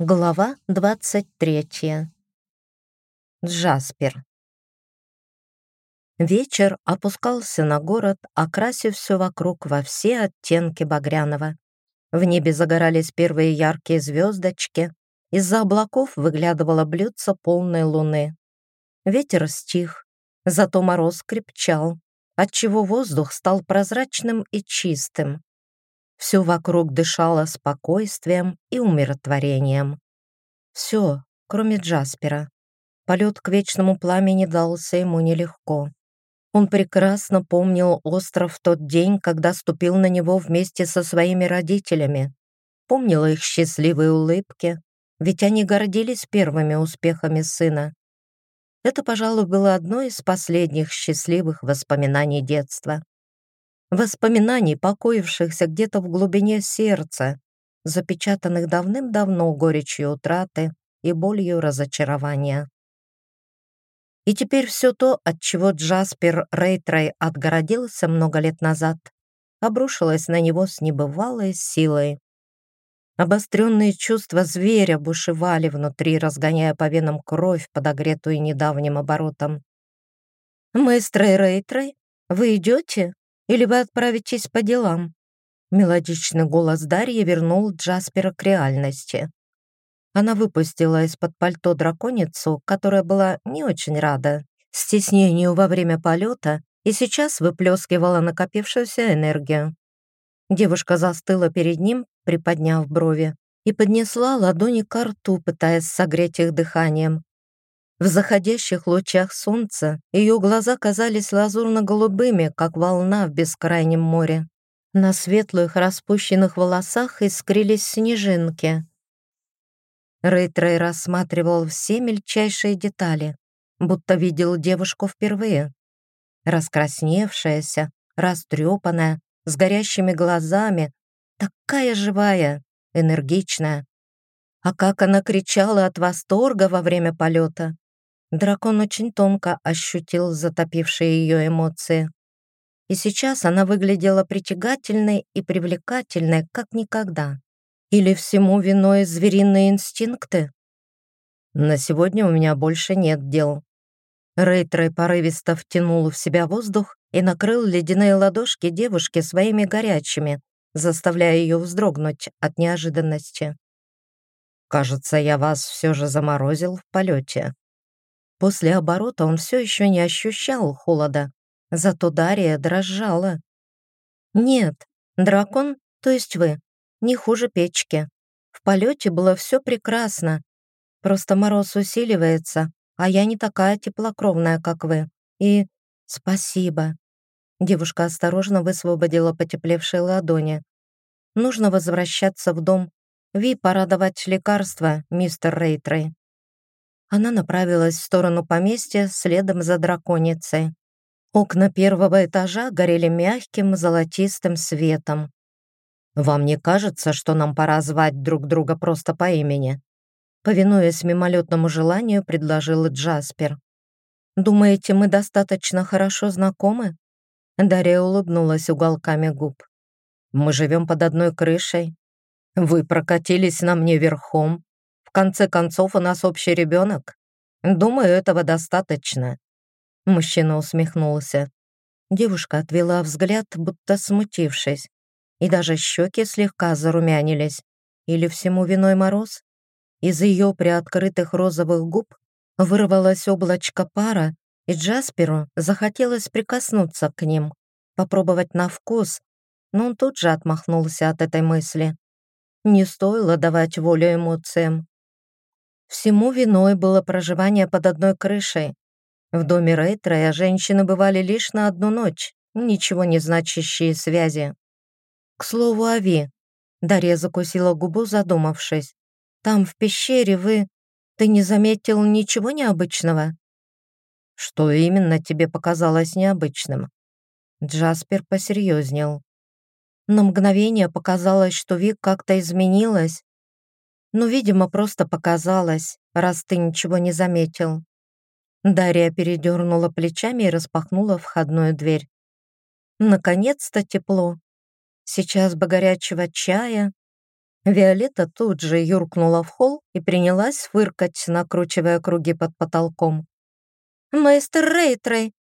Глава 23. Джаспер. Вечер опускался на город, окрасив все вокруг во все оттенки багряного. В небе загорались первые яркие звездочки, из-за облаков выглядывало блюдце полной луны. Ветер стих, зато мороз крепчал, отчего воздух стал прозрачным и чистым. Все вокруг дышало спокойствием и умиротворением. Все, кроме Джаспера. Полет к вечному пламени дался ему нелегко. Он прекрасно помнил остров тот день, когда ступил на него вместе со своими родителями. Помнил их счастливые улыбки, ведь они гордились первыми успехами сына. Это, пожалуй, было одно из последних счастливых воспоминаний детства воспоминаний, покоившихся где-то в глубине сердца, запечатанных давным-давно горечью утраты и болью разочарования. И теперь все то, от чего Джаспер Рейтрей отгородился много лет назад, обрушилось на него с небывалой силой. Обостренные чувства зверя бушевали внутри, разгоняя по венам кровь, подогретую недавним оборотом. «Мэстро Рейтрей, вы идете?» Или вы отправитесь по делам?» Мелодичный голос Дарьи вернул Джаспера к реальности. Она выпустила из-под пальто драконицу, которая была не очень рада стеснению во время полета и сейчас выплескивала накопившуюся энергию. Девушка застыла перед ним, приподняв брови, и поднесла ладони к рту, пытаясь согреть их дыханием. В заходящих лучах солнца ее глаза казались лазурно-голубыми, как волна в бескрайнем море. На светлых распущенных волосах искрились снежинки. Рейтрей рассматривал все мельчайшие детали, будто видел девушку впервые. Раскрасневшаяся, растрепанная, с горящими глазами, такая живая, энергичная. А как она кричала от восторга во время полета! Дракон очень тонко ощутил затопившие ее эмоции. И сейчас она выглядела притягательной и привлекательной, как никогда. Или всему виной звериные инстинкты? На сегодня у меня больше нет дел. Рейтрей порывисто втянул в себя воздух и накрыл ледяные ладошки девушки своими горячими, заставляя ее вздрогнуть от неожиданности. «Кажется, я вас все же заморозил в полете», После оборота он все еще не ощущал холода, зато Дарья дрожала. «Нет, дракон, то есть вы, не хуже печки. В полете было все прекрасно. Просто мороз усиливается, а я не такая теплокровная, как вы. И спасибо». Девушка осторожно высвободила потеплевшие ладони. «Нужно возвращаться в дом. Ви пора давать лекарства, мистер Рейтрей». Она направилась в сторону поместья следом за драконицей. Окна первого этажа горели мягким золотистым светом. «Вам не кажется, что нам пора звать друг друга просто по имени?» Повинуясь мимолетному желанию, предложил Джаспер. «Думаете, мы достаточно хорошо знакомы?» Дарья улыбнулась уголками губ. «Мы живем под одной крышей. Вы прокатились на мне верхом, в конце концов, у нас общий ребенок. Думаю, этого достаточно». Мужчина усмехнулся. Девушка отвела взгляд, будто смутившись, и даже щеки слегка зарумянились. Или всему виной мороз? Из ее приоткрытых розовых губ вырвалось облачко пара, и Джасперу захотелось прикоснуться к ним, попробовать на вкус, но он тут же отмахнулся от этой мысли. Не стоило давать волю эмоциям. Всему виной было проживание под одной крышей. В доме Рейтрея женщины бывали лишь на одну ночь, ничего не значащие связи. К слову о Ви. Дарья закусила губу, задумавшись. «Там, в пещере, вы... Ты не заметил ничего необычного?» «Что именно тебе показалось необычным?» Джаспер посерьезнел. На мгновение показалось, что Ви как-то изменилась, ну, видимо, просто показалось, раз ты ничего не заметил. Дарья передернула плечами и распахнула входную дверь. Наконец-то тепло. Сейчас бы горячего чая. Виолетта тут же юркнула в холл и принялась фыркать, накручивая круги под потолком. «Мейстер Рейтрей!»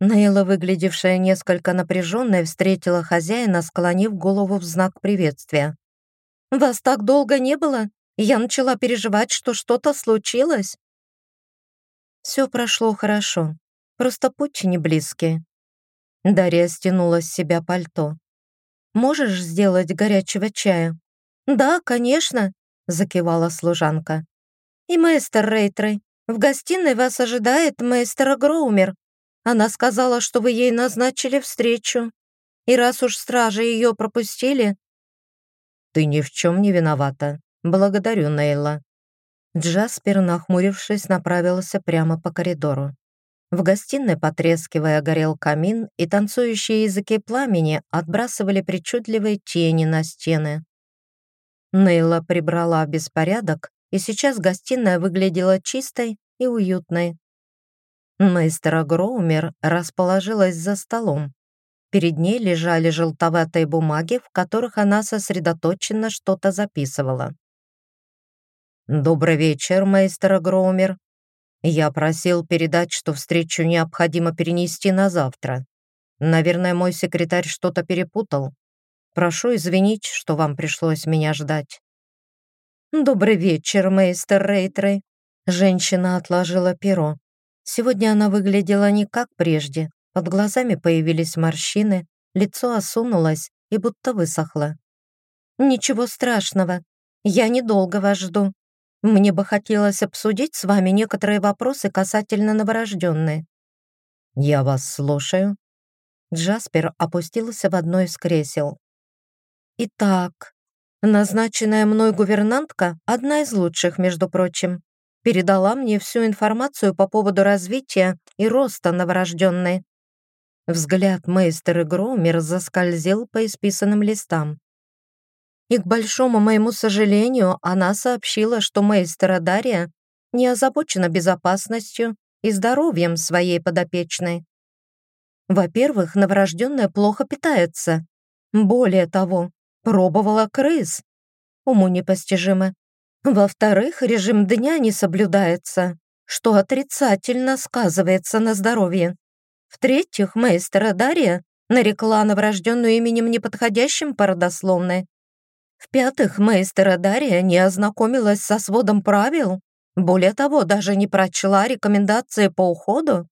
Нейла, выглядевшая несколько напряженной, встретила хозяина, склонив голову в знак приветствия. «Вас так долго не было? Я начала переживать, что что-то случилось». Все прошло хорошо, просто путь не близкий. Дарья стянула с себя пальто. «Можешь сделать горячего чая?» «Да, конечно», — закивала служанка. «И мейстер Рейтрей, в гостиной вас ожидает мейстер Гроумер. Она сказала, что вы ей назначили встречу. И раз уж стражи ее пропустили...» «Ты ни в чем не виновата. Благодарю, Нейла». Джаспер, нахмурившись, направился прямо по коридору. В гостиной, потрескивая, горел камин, и танцующие языки пламени отбрасывали причудливые тени на стены. Нейла прибрала беспорядок, и сейчас гостиная выглядела чистой и уютной. Мейстера Гроумер расположилась за столом. Перед ней лежали желтоватые бумаги, в которых она сосредоточенно что-то записывала. «Добрый вечер, мейстер Гроумер. Я просил передать, что встречу необходимо перенести на завтра. Наверное, мой секретарь что-то перепутал. Прошу извинить, что вам пришлось меня ждать». «Добрый вечер, мейстер Рейтрей». Женщина отложила перо. Сегодня она выглядела не как прежде. Под глазами появились морщины, лицо осунулось и будто высохло. «Ничего страшного. Я недолго вас жду. Мне бы хотелось обсудить с вами некоторые вопросы касательно новорожденной». «Я вас слушаю». Джаспер опустился в одно из кресел. Итак, назначенная мной гувернантка, одна из лучших, между прочим, передала мне всю информацию по поводу развития и роста новорожденной. Взгляд мейстера Гроумер заскользил по исписанным листам. И, к большому моему сожалению, она сообщила, что мейстера Дарья не озабочена безопасностью и здоровьем своей подопечной. Во-первых, новорожденная плохо питается. Более того, Пробовала крыс. Уму непостижимо. Во-вторых, режим дня не соблюдается, что отрицательно сказывается на здоровье. В-третьих, мейстера Дарья нарекла новорожденную именем неподходящим по родословной. В-пятых, мейстера Дарья не ознакомилась со сводом правил, более того, даже не прочла рекомендации по уходу.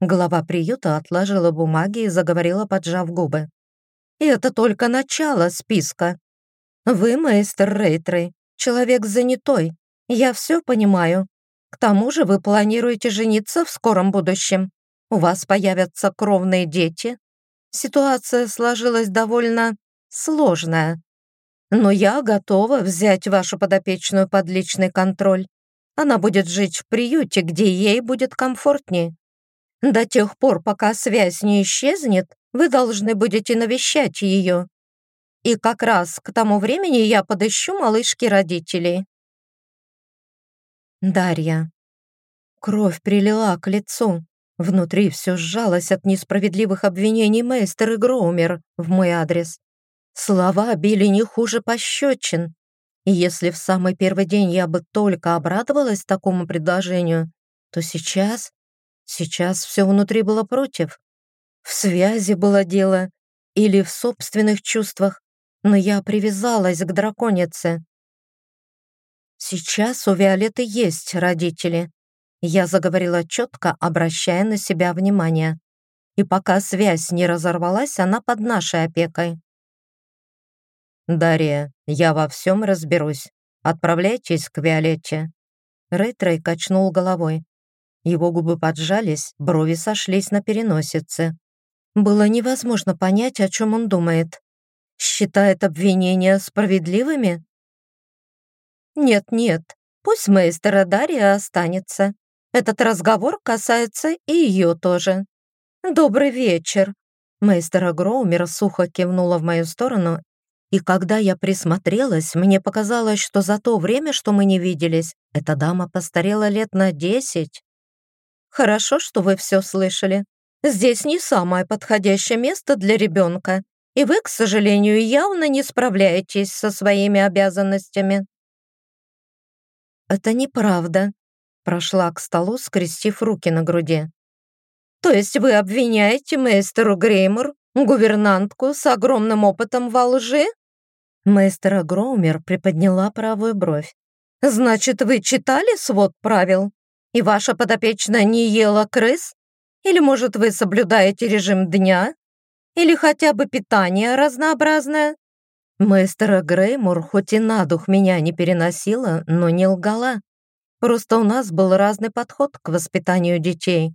Глава приюта отложила бумаги и заговорила, поджав губы. И это только начало списка. Вы, мейстер Рейтрей, человек занятой. Я все понимаю. К тому же вы планируете жениться в скором будущем. У вас появятся кровные дети. Ситуация сложилась довольно сложная. Но я готова взять вашу подопечную под личный контроль. Она будет жить в приюте, где ей будет комфортнее. До тех пор, пока связь не исчезнет, вы должны будете навещать ее. И как раз к тому времени я подыщу малышки родителей. Дарья. Кровь прилила к лицу. Внутри все сжалось от несправедливых обвинений мейстер и Гроумер в мой адрес. Слова били не хуже пощечин. И если в самый первый день я бы только обрадовалась такому предложению, то сейчас... Сейчас все внутри было против. В связи было дело или в собственных чувствах, но я привязалась к драконице. Сейчас у Виолетты есть родители. Я заговорила четко, обращая на себя внимание. И пока связь не разорвалась, она под нашей опекой. «Дарья, я во всем разберусь. Отправляйтесь к Виолетте». Рейтрей качнул головой. Его губы поджались, брови сошлись на переносице. Было невозможно понять, о чем он думает. Считает обвинения справедливыми? Нет-нет, пусть мейстера Дарья останется. Этот разговор касается и ее тоже. Добрый вечер. Мейстера Гроумер сухо кивнула в мою сторону, и когда я присмотрелась, мне показалось, что за то время, что мы не виделись, эта дама постарела лет на десять. Хорошо, что вы все слышали. Здесь не самое подходящее место для ребенка. и вы, к сожалению, явно не справляетесь со своими обязанностями». «Это неправда», — прошла к столу, скрестив руки на груди. «То есть вы обвиняете мейстеру Греймор, гувернантку с огромным опытом во лжи?» Мейстера Гроумер приподняла правую бровь. «Значит, вы читали свод правил? И ваша подопечная не ела крыс? Или, может, вы соблюдаете режим дня? Или хотя бы питание разнообразное?» Мейстера Греймур хоть и на дух меня не переносила, но не лгала. Просто у нас был разный подход к воспитанию детей.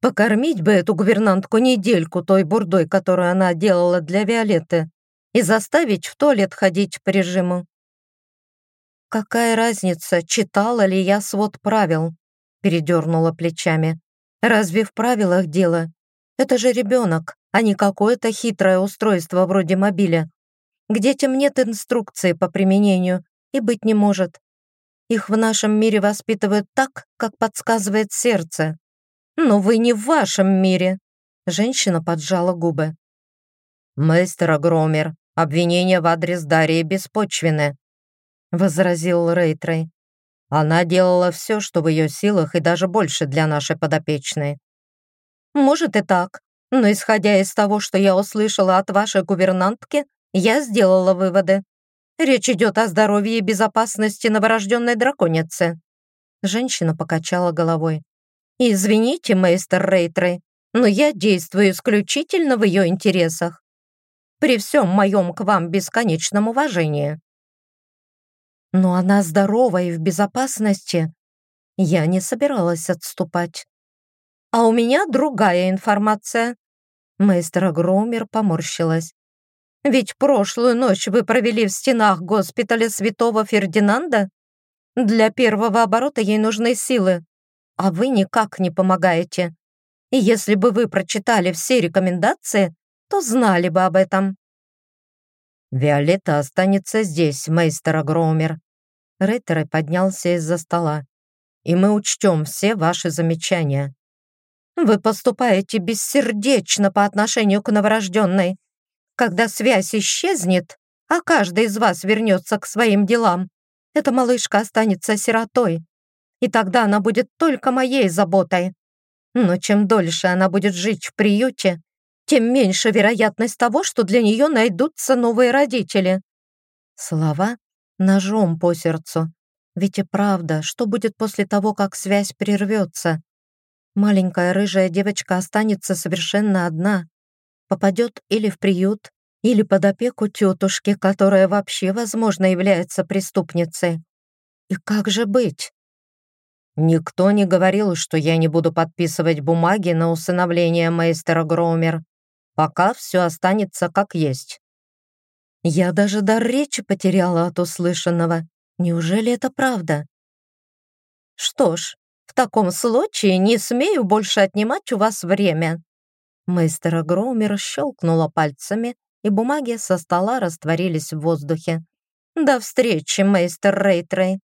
Покормить бы эту гувернантку недельку той бурдой, которую она делала для Виолетты, и заставить в туалет ходить по режиму. «Какая разница, читала ли я свод правил?» передернула плечами. «Разве в правилах дело? Это же ребенок, а не какое-то хитрое устройство вроде мобиля. К детям нет инструкции по применению и быть не может. Их в нашем мире воспитывают так, как подсказывает сердце. Но вы не в вашем мире!» Женщина поджала губы. «Мейстер Агромер, обвинения в адрес Дарьи беспочвены», возразил Рейтрей. «Она делала все, что в ее силах, и даже больше для нашей подопечной». «Может и так, но исходя из того, что я услышала от вашей гувернантки, я сделала выводы. Речь идет о здоровье и безопасности новорожденной драконицы». Женщина покачала головой. «Извините, мейстер Рейтрей, но я действую исключительно в ее интересах. При всем моем к вам бесконечном уважении». «Но она здорова и в безопасности». Я не собиралась отступать. «А у меня другая информация». Мейстер Громер поморщилась. Ведь прошлую ночь вы провели в стенах госпиталя святого Фердинанда? Для первого оборота ей нужны силы, а вы никак не помогаете. И если бы вы прочитали все рекомендации, то знали бы об этом. Виолетта останется здесь, мейстер Громер. Рейтерой поднялся из-за стола. И мы учтем все ваши замечания. Вы поступаете бессердечно по отношению к новорожденной. Когда связь исчезнет, а каждый из вас вернется к своим делам, эта малышка останется сиротой. И тогда она будет только моей заботой. Но чем дольше она будет жить в приюте, тем меньше вероятность того, что для нее найдутся новые родители. Слова ножом по сердцу. Ведь и правда, что будет после того, как связь прервется? Маленькая рыжая девочка останется совершенно одна попадет или в приют, или под опеку тетушки, которая вообще, возможно, является преступницей. И как же быть? Никто не говорил, что я не буду подписывать бумаги на усыновление мейстера Гроумер, пока все останется как есть. Я даже дар речи потеряла от услышанного. Неужели это правда? Что ж, в таком случае не смею больше отнимать у вас время. Мейстера Гроумер щелкнула пальцами, и бумаги со стола растворились в воздухе. «До встречи, мейстер Рейтрей.